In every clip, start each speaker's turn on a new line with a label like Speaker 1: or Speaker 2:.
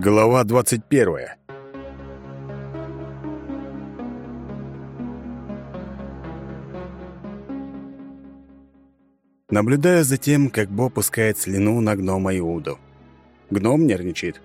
Speaker 1: Глава 21. Наблюдая за тем, как Бо пускает слюну на гнома Иуду. Гном нервничает.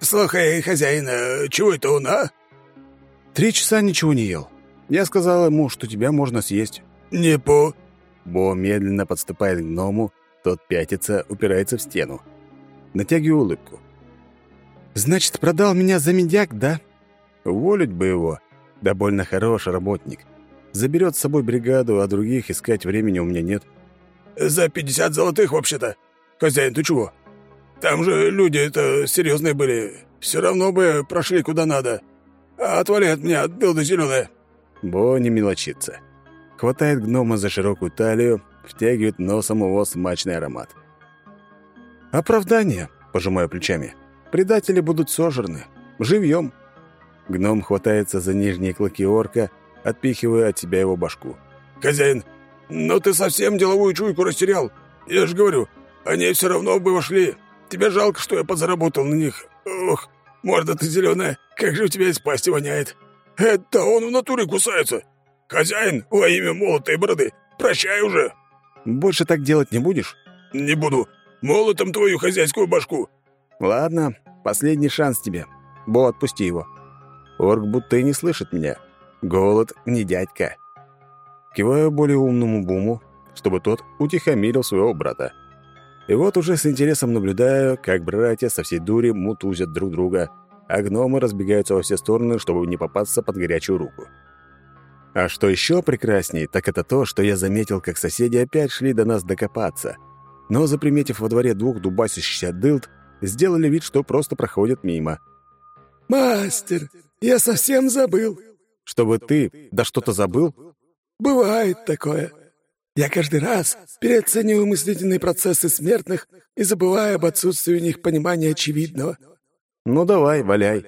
Speaker 2: «Слухай, хозяин, э, чего это он, а?»
Speaker 1: «Три часа ничего не ел. Я сказал ему, что тебя можно съесть».
Speaker 2: «Не по...»
Speaker 1: Бо медленно подступает к гному, тот пятится, упирается в стену. Натягиваю улыбку. «Значит, продал меня за медяк, да?» Уволить бы его. Да больно хороший работник. Заберет с собой бригаду, а других искать времени у меня нет.
Speaker 2: «За пятьдесят золотых, вообще-то. Хозяин, ты чего? Там же люди это серьезные были. Все равно бы прошли куда надо. А отвали от меня, билда зеленая».
Speaker 1: Бо не мелочится. Хватает гнома за широкую талию, втягивает носом его смачный аромат. «Оправдание», — пожимаю плечами. «Предатели будут сожраны. Живьем». Гном хватается за нижние клыки орка, отпихивая от себя его башку.
Speaker 2: «Хозяин, но ты совсем деловую чуйку растерял. Я же говорю, они все равно бы вошли. Тебе жалко, что я подзаработал на них. Ох, морда ты зеленая, как же у тебя из пасти воняет. Это он в натуре кусается. Хозяин, во имя молотой бороды, прощай уже».
Speaker 1: «Больше так делать не будешь?»
Speaker 2: «Не буду. Молотом твою хозяйскую башку».
Speaker 1: «Ладно, последний шанс тебе. Бо, отпусти его». Орк будто и не слышит меня. Голод не дядька. Киваю более умному Буму, чтобы тот утихомирил своего брата. И вот уже с интересом наблюдаю, как братья со всей дури мутузят друг друга, а гномы разбегаются во все стороны, чтобы не попасться под горячую руку. А что еще прекрасней, так это то, что я заметил, как соседи опять шли до нас докопаться. Но, заприметив во дворе двух дубасящихся дылд, сделали вид, что просто проходят мимо.
Speaker 2: «Мастер, я совсем забыл».
Speaker 1: «Чтобы ты, да что-то забыл?»
Speaker 2: «Бывает такое. Я каждый раз переоцениваю мыслительные процессы смертных и забываю об отсутствии у них понимания очевидного».
Speaker 1: «Ну давай, валяй».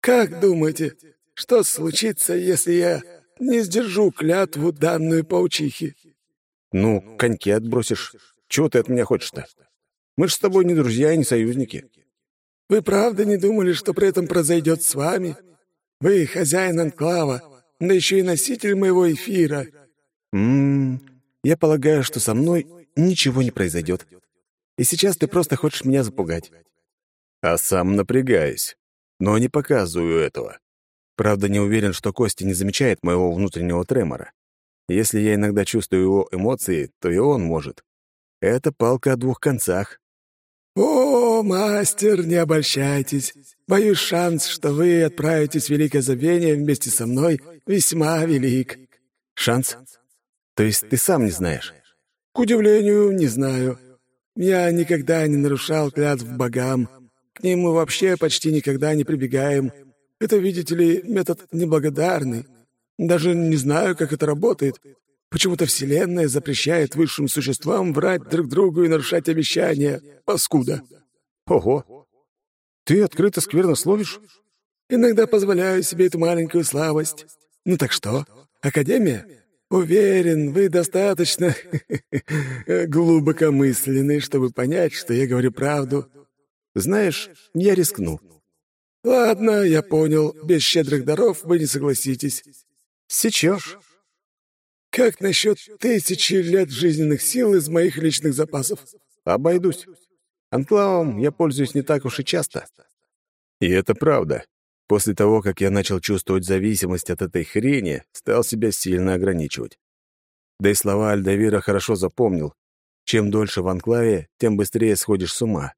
Speaker 2: «Как думаете, что случится, если я не сдержу клятву, данную паучихе?»
Speaker 1: «Ну, коньки отбросишь. Чего ты от меня хочешь-то? Мы ж с тобой не друзья и не союзники».
Speaker 2: «Вы правда не думали, что при этом произойдет с вами? Вы хозяин анклава, да еще и носитель моего эфира».
Speaker 1: «Ммм, я полагаю, что со мной ничего не произойдет. И сейчас ты просто хочешь меня запугать». А сам напрягаюсь, но не показываю этого. Правда, не уверен, что Костя не замечает моего внутреннего тремора. Если я иногда чувствую его эмоции, то и он может. Это палка о двух концах.
Speaker 2: «О, мастер, не обольщайтесь. Боюсь, шанс, что вы отправитесь в Великое Забвение вместе со мной, весьма велик».
Speaker 1: «Шанс? То есть ты сам не знаешь?»
Speaker 2: «К удивлению, не знаю. Я никогда не нарушал клятв богам. К ним мы вообще почти никогда не прибегаем. Это, видите ли, метод неблагодарный. Даже не знаю, как это работает. Почему-то Вселенная запрещает высшим существам врать друг другу и нарушать обещания. Паскуда.
Speaker 1: Ого! Ты открыто скверно словишь?
Speaker 2: Иногда позволяю себе эту маленькую слабость. Ну так что, Академия? Уверен, вы достаточно глубокомысленны, чтобы понять, что я говорю правду.
Speaker 1: Знаешь, я рискну.
Speaker 2: Ладно, я понял. Без щедрых даров вы не согласитесь.
Speaker 1: Сечешь.
Speaker 2: Как насчет тысячи лет жизненных сил из моих личных запасов?
Speaker 1: Обойдусь. Анклавом я пользуюсь не так уж и часто. И это правда. После того, как я начал чувствовать зависимость от этой хрени, стал себя сильно ограничивать. Да и слова Альдавира хорошо запомнил. Чем дольше в анклаве, тем быстрее сходишь с ума.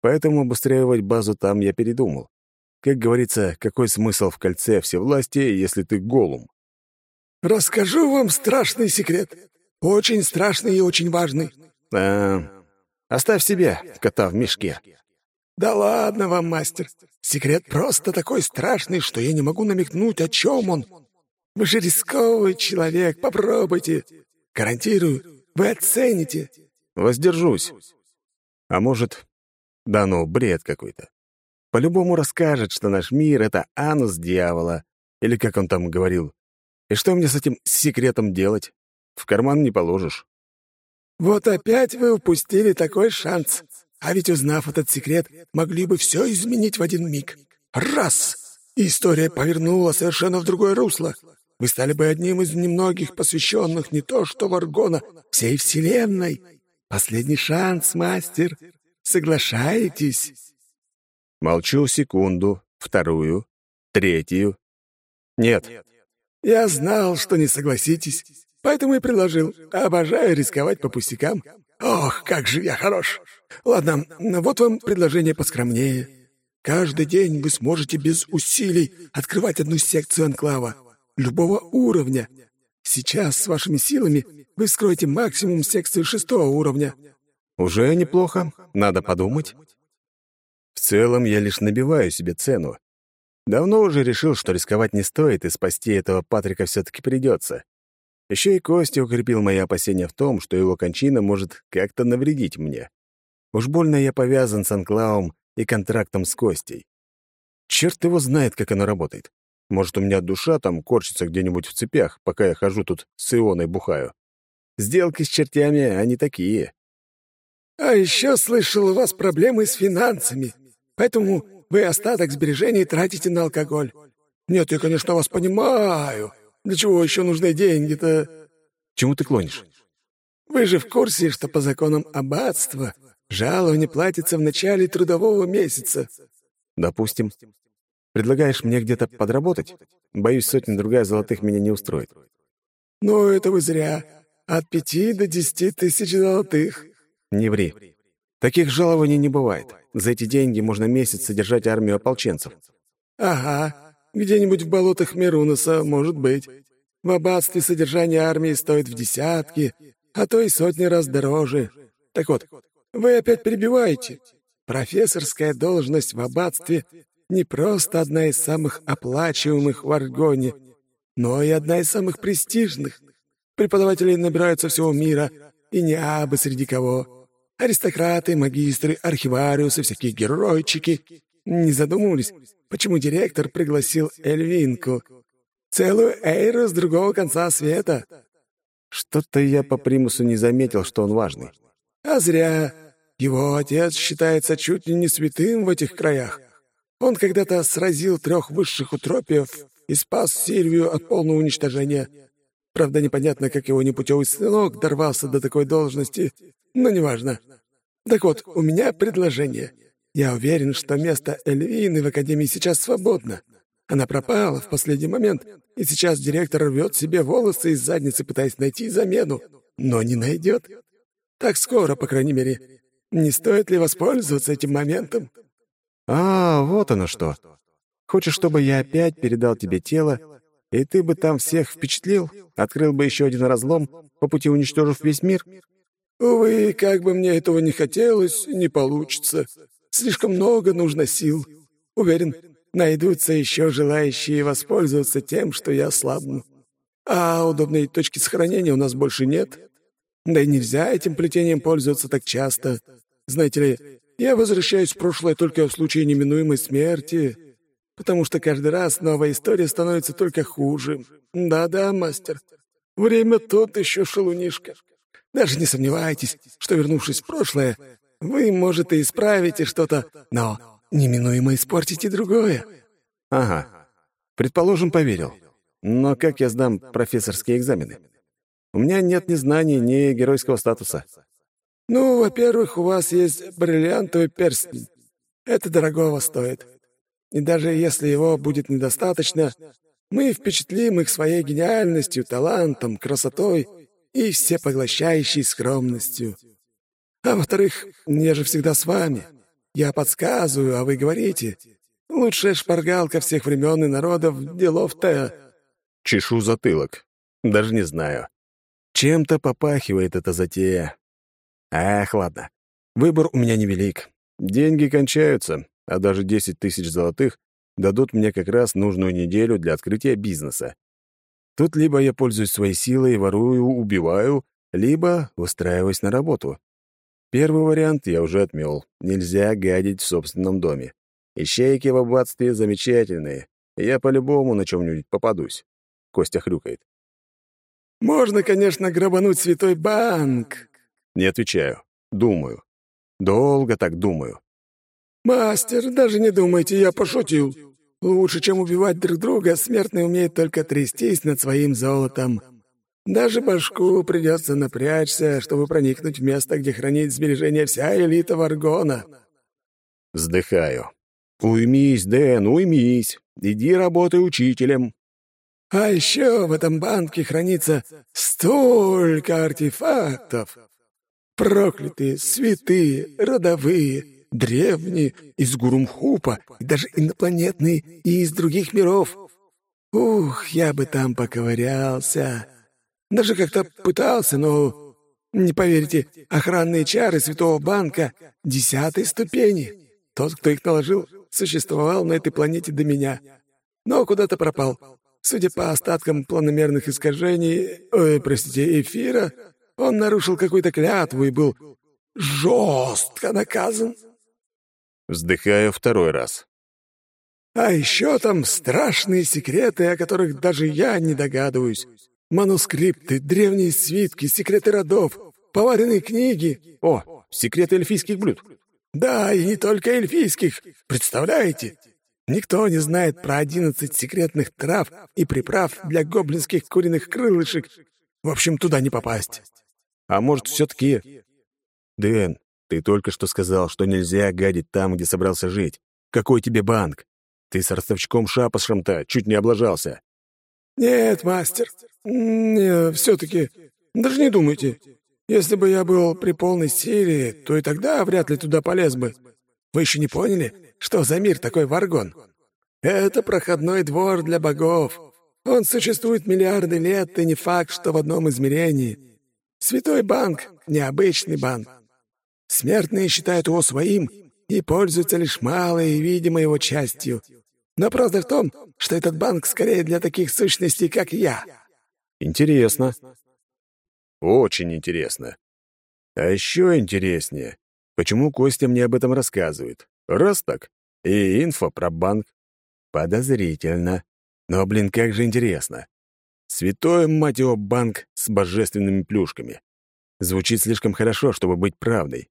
Speaker 1: Поэтому обустраивать базу там я передумал. Как говорится, какой смысл в кольце всевластия, если ты голум?
Speaker 2: «Расскажу вам страшный секрет. Очень страшный и очень важный».
Speaker 1: А, оставь себе, кота в мешке.
Speaker 2: «Да ладно вам, мастер. Секрет просто такой страшный, что я не могу намекнуть, о чем он. Вы же рисковый человек, попробуйте. Гарантирую, вы оцените».
Speaker 1: Воздержусь. А может, да ну, бред какой-то. По-любому расскажет, что наш мир — это анус дьявола, или как он там говорил. И что мне с этим секретом делать? В карман не положишь.
Speaker 2: «Вот опять вы упустили такой шанс. А ведь, узнав этот секрет, могли бы все изменить в один миг. Раз! И история повернула совершенно в другое русло. Вы стали бы одним из немногих посвященных не то что Варгона, всей Вселенной. Последний шанс, мастер. Соглашаетесь?»
Speaker 1: Молчу секунду, вторую, третью. «Нет».
Speaker 2: «Я знал, что не согласитесь, поэтому и предложил. Обожаю рисковать по пустякам. Ох, как же я хорош! Ладно, вот вам предложение поскромнее. Каждый день вы сможете без усилий открывать одну секцию анклава, любого уровня. Сейчас с вашими силами вы вскроете максимум секцию шестого уровня.
Speaker 1: Уже неплохо, надо подумать. В целом я лишь набиваю себе цену. Давно уже решил, что рисковать не стоит, и спасти этого Патрика все-таки придется. Еще и Костя укрепил мои опасения в том, что его кончина может как-то навредить мне. Уж больно я повязан с Анклавом и контрактом с Костей. Черт его знает, как оно работает. Может, у меня душа там корчится где-нибудь в цепях, пока я хожу тут с Ионой бухаю. Сделки с чертями, они такие.
Speaker 2: А еще слышал, у вас проблемы с финансами, поэтому вы остаток сбережений тратите на алкоголь. Нет, я, конечно, вас понимаю. Для чего еще нужны деньги-то?
Speaker 1: Чему ты клонишь?
Speaker 2: Вы же в курсе, что по законам аббатства жалование платится в начале трудового месяца.
Speaker 1: Допустим. Предлагаешь мне где-то подработать? Боюсь, сотня-другая золотых меня не устроит.
Speaker 2: Ну, это вы зря. От пяти до десяти тысяч золотых.
Speaker 1: Не ври. Таких жалований не бывает. За эти деньги можно месяц содержать армию ополченцев.
Speaker 2: Ага, где-нибудь в болотах Мирунуса, может быть. В аббатстве содержание армии стоит в десятки, а то и сотни раз дороже. Так вот, вы опять перебиваете. Профессорская должность в аббатстве не просто одна из самых оплачиваемых в Аргоне, но и одна из самых престижных. Преподавателей набираются всего мира, и не абы среди кого. Аристократы, магистры, архивариусы, всякие геройчики. Не задумывались, почему директор пригласил Эльвинку? Целую эйру с другого конца света.
Speaker 1: Что-то я по примусу не заметил, что он важный.
Speaker 2: А зря. Его отец считается чуть ли не святым в этих краях. Он когда-то сразил трех высших утропиев и спас Сильвию от полного уничтожения. Правда, непонятно, как его непутевый сынок дорвался до такой должности, но неважно. Так вот, у меня предложение. Я уверен, что место Эльвины в Академии сейчас свободно. Она пропала в последний момент, и сейчас директор рвет себе волосы из задницы, пытаясь найти замену, но не найдет. Так скоро, по крайней мере. Не стоит ли воспользоваться этим моментом?
Speaker 1: А, вот оно что. Хочешь, чтобы я опять передал тебе тело, и ты бы там всех впечатлил, открыл бы еще один разлом, по пути уничтожив весь мир?
Speaker 2: Увы, как бы мне этого не хотелось, не получится. Слишком много нужно сил. Уверен, найдутся еще желающие воспользоваться тем, что я слабну. А удобной точки сохранения у нас больше нет. Да и нельзя этим плетением пользоваться так часто. Знаете ли, я возвращаюсь в прошлое только в случае неминуемой смерти, потому что каждый раз новая история становится только хуже. Да-да, мастер, время тот еще шалунишка. Даже не сомневайтесь, что, вернувшись в прошлое, вы, может, и исправите что-то, но неминуемо испортите другое.
Speaker 1: Ага. Предположим, поверил. Но как я сдам профессорские экзамены? У меня нет ни знаний, ни геройского статуса.
Speaker 2: Ну, во-первых, у вас есть бриллиантовый перстень. Это дорогого стоит. И даже если его будет недостаточно, мы впечатлим их своей гениальностью, талантом, красотой и всепоглощающей скромностью. А во-вторых, я же всегда с вами. Я подсказываю, а вы говорите. Лучшая шпаргалка всех времен и народов делов-то...
Speaker 1: Чешу затылок. Даже не знаю. Чем-то попахивает эта затея. Ах, ладно. Выбор у меня невелик. Деньги кончаются, а даже 10 тысяч золотых дадут мне как раз нужную неделю для открытия бизнеса. Тут либо я пользуюсь своей силой, ворую, убиваю, либо устраиваюсь на работу. Первый вариант я уже отмел. Нельзя гадить в собственном доме. Ищейки в аббатстве замечательные. Я по-любому на чем-нибудь попадусь. Костя хрюкает.
Speaker 2: «Можно, конечно, грабануть святой банк».
Speaker 1: Не отвечаю. Думаю. Долго так думаю.
Speaker 2: «Мастер, даже не думайте, я пошутил. Лучше, чем убивать друг друга, смертный умеет только трястись над своим золотом. Даже башку придется напрячься, чтобы проникнуть в место, где хранит сбережения вся элита Варгона».
Speaker 1: Вздыхаю. «Уймись, Дэн, уймись. Иди работай учителем».
Speaker 2: «А еще в этом банке хранится столько артефактов. Проклятые, святые, родовые, древние, из Гурумхупа, и даже инопланетные и из других миров. Ух, я бы там поковырялся. Даже как-то пытался, но, не поверите, охранные чары Святого Банка десятой ступени. Тот, кто их наложил, существовал на этой планете до меня, но куда-то пропал. Судя по остаткам планомерных искажений, ой, простите, эфира, он нарушил какую-то клятву и был жестко наказан.
Speaker 1: Вздыхаю второй раз.
Speaker 2: А еще там страшные секреты, о которых даже я не догадываюсь. Манускрипты, древние свитки, секреты родов, поваренные книги.
Speaker 1: О, секреты эльфийских блюд.
Speaker 2: Да, и не только эльфийских. Представляете? Никто не знает про одиннадцать секретных трав и приправ для гоблинских куриных крылышек. В общем, туда не попасть.
Speaker 1: А может, все-таки... Дэн, ты только что сказал, что нельзя гадить там, где собрался жить. Какой тебе банк? Ты с ростовчком шапошем-то чуть не облажался.
Speaker 2: Нет, мастер. Все-таки. Даже не думайте. Если бы я был при полной силе, то и тогда вряд ли туда полез бы. Вы еще не поняли, что за мир такой Варгон? Это проходной двор для богов. Он существует миллиарды лет, и не факт, что в одном измерении. Святой банк — необычный банк. Смертные считают его своим и пользуются лишь малой видимой его частью. Но правда в том, что этот банк скорее для таких сущностей, как я.
Speaker 1: Интересно. Очень интересно. А еще интереснее, почему Костя мне об этом рассказывает. Раз так, и инфо про банк. Подозрительно. Но, блин, как же интересно. Святой, мать его, банк с божественными плюшками. Звучит слишком хорошо, чтобы быть правдой.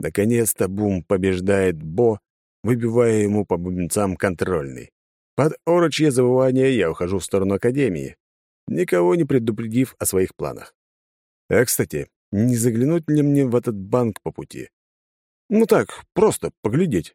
Speaker 1: Наконец-то Бум побеждает Бо, выбивая ему по бубенцам контрольный. Под орочье завывание я ухожу в сторону Академии, никого не предупредив о своих планах. А, кстати, не заглянуть ли мне в этот банк по пути? Ну так, просто поглядеть.